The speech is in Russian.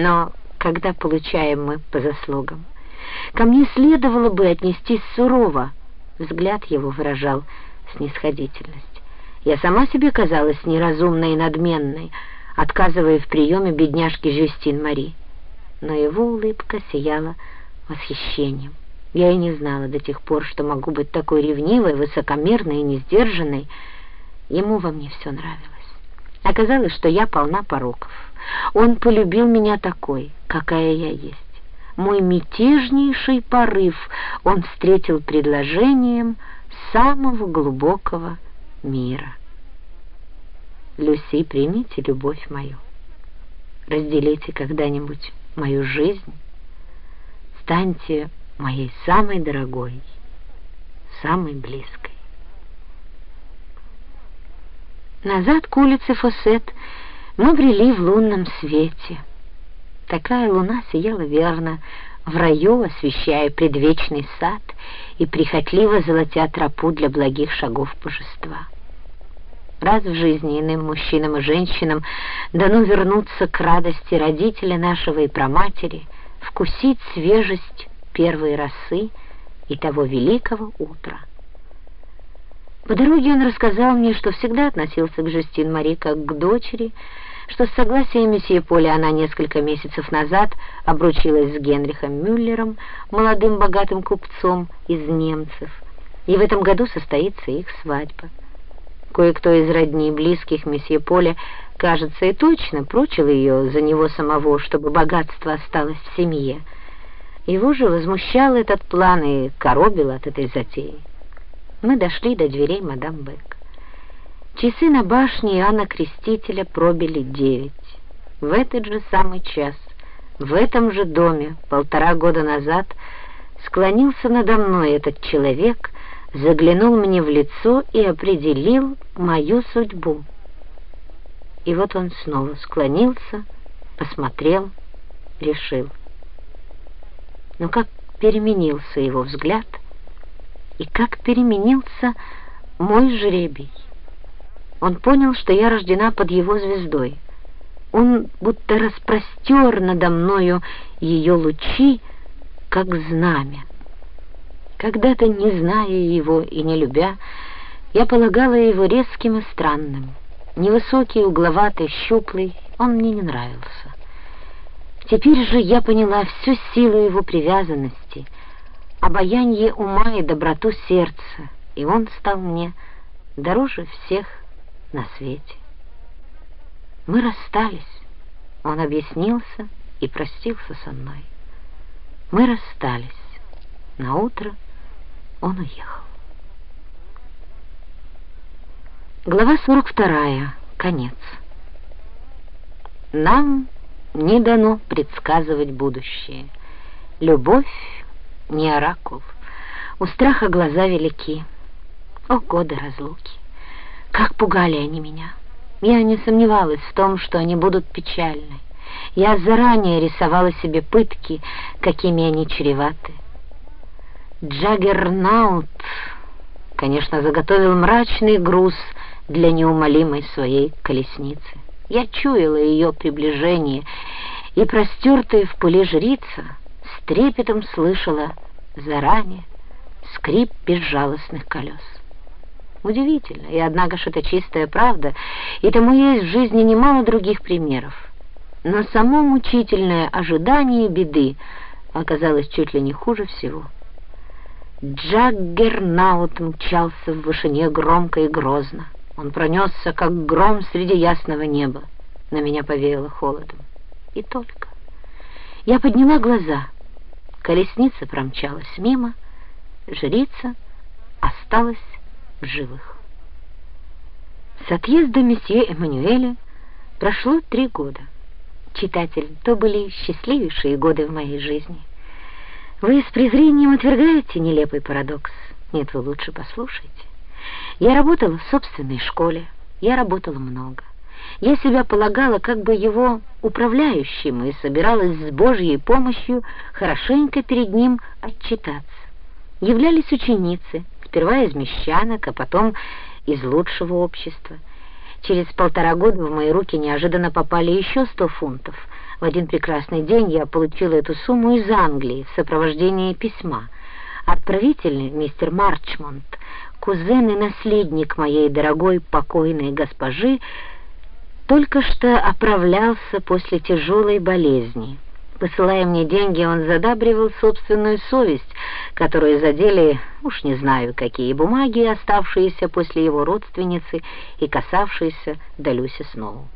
Но когда получаем мы по заслугам? Ко мне следовало бы отнестись сурово. Взгляд его выражал снисходительность. Я сама себе казалась неразумной и надменной, отказывая в приеме бедняжки Жюстин Мари. Но его улыбка сияла восхищением. Я и не знала до тех пор, что могу быть такой ревнивой, высокомерной и несдержанной. Ему во мне все нравилось. Оказалось, что я полна пороков. Он полюбил меня такой, какая я есть. Мой мятежнейший порыв он встретил предложением самого глубокого мира. Люси, примите любовь мою. Разделите когда-нибудь мою жизнь. Станьте моей самой дорогой, самой близкой. Назад к улице Фосет мы брели в лунном свете. Такая луна сияла верно, в раю освещая предвечный сад и прихотливо золотя тропу для благих шагов божества. Раз в жизни иным мужчинам и женщинам дано вернуться к радости родителя нашего и праматери, вкусить свежесть первой росы и того великого утра. По дороге он рассказал мне, что всегда относился к Жюстин Мари как к дочери, что с согласия месье Поля она несколько месяцев назад обручилась с Генрихом Мюллером, молодым богатым купцом из немцев, и в этом году состоится их свадьба. Кое-кто из родни и близких месье Поля, кажется, и точно прочил ее за него самого, чтобы богатство осталось в семье. Его же возмущал этот план и коробил от этой затеи. Мы дошли до дверей мадам Бек. Часы на башне Иоанна Крестителя пробили девять. В этот же самый час, в этом же доме, полтора года назад, склонился надо мной этот человек, заглянул мне в лицо и определил мою судьбу. И вот он снова склонился, посмотрел, решил. Но как переменился его взгляд, и как переменился мой жребий. Он понял, что я рождена под его звездой. Он будто распростер надо мною ее лучи, как знамя. Когда-то, не зная его и не любя, я полагала его резким и странным. Невысокий, угловатый, щуплый, он мне не нравился. Теперь же я поняла всю силу его привязанности, обаяние ума и доброту сердца, и он стал мне дороже всех на свете. Мы расстались, он объяснился и простился со мной. Мы расстались. На утро он уехал. Глава 42. Конец. Нам не дано предсказывать будущее. Любовь не оракул. У страха глаза велики. О, годы разлуки! Как пугали они меня! Я не сомневалась в том, что они будут печальны. Я заранее рисовала себе пытки, какими они чреваты. Джаггернаут, конечно, заготовил мрачный груз для неумолимой своей колесницы. Я чуяла ее приближение, и простертая в пыли жрица трепетом слышала заранее скрип безжалостных колес. Удивительно, и однако ж это чистая правда, и тому есть в жизни немало других примеров. Но само мучительное ожидание беды оказалось чуть ли не хуже всего. Джаггернаут мчался в вышине громко и грозно. Он пронесся, как гром среди ясного неба. На меня повеяло холодом. И только. Я подняла глаза. Колесница промчалась мимо. Жрица осталась в живых. С отъезда месье Эммануэля прошло три года. Читатель, то были счастливейшие годы в моей жизни. Вы с презрением отвергаете нелепый парадокс. Нет, вы лучше послушайте. Я работала в собственной школе. Я работала много. Я себя полагала как бы его управляющим и собиралась с Божьей помощью хорошенько перед ним отчитаться. Являлись ученицы, сперва из мещанок, а потом из лучшего общества. Через полтора года в мои руки неожиданно попали еще сто фунтов — В один прекрасный день я получила эту сумму из Англии в сопровождении письма. Отправитель, мистер Марчмонт, кузен и наследник моей дорогой покойной госпожи, только что оправлялся после тяжелой болезни. Посылая мне деньги, он задабривал собственную совесть, которую задели, уж не знаю, какие бумаги, оставшиеся после его родственницы и касавшиеся до Люси Сноу.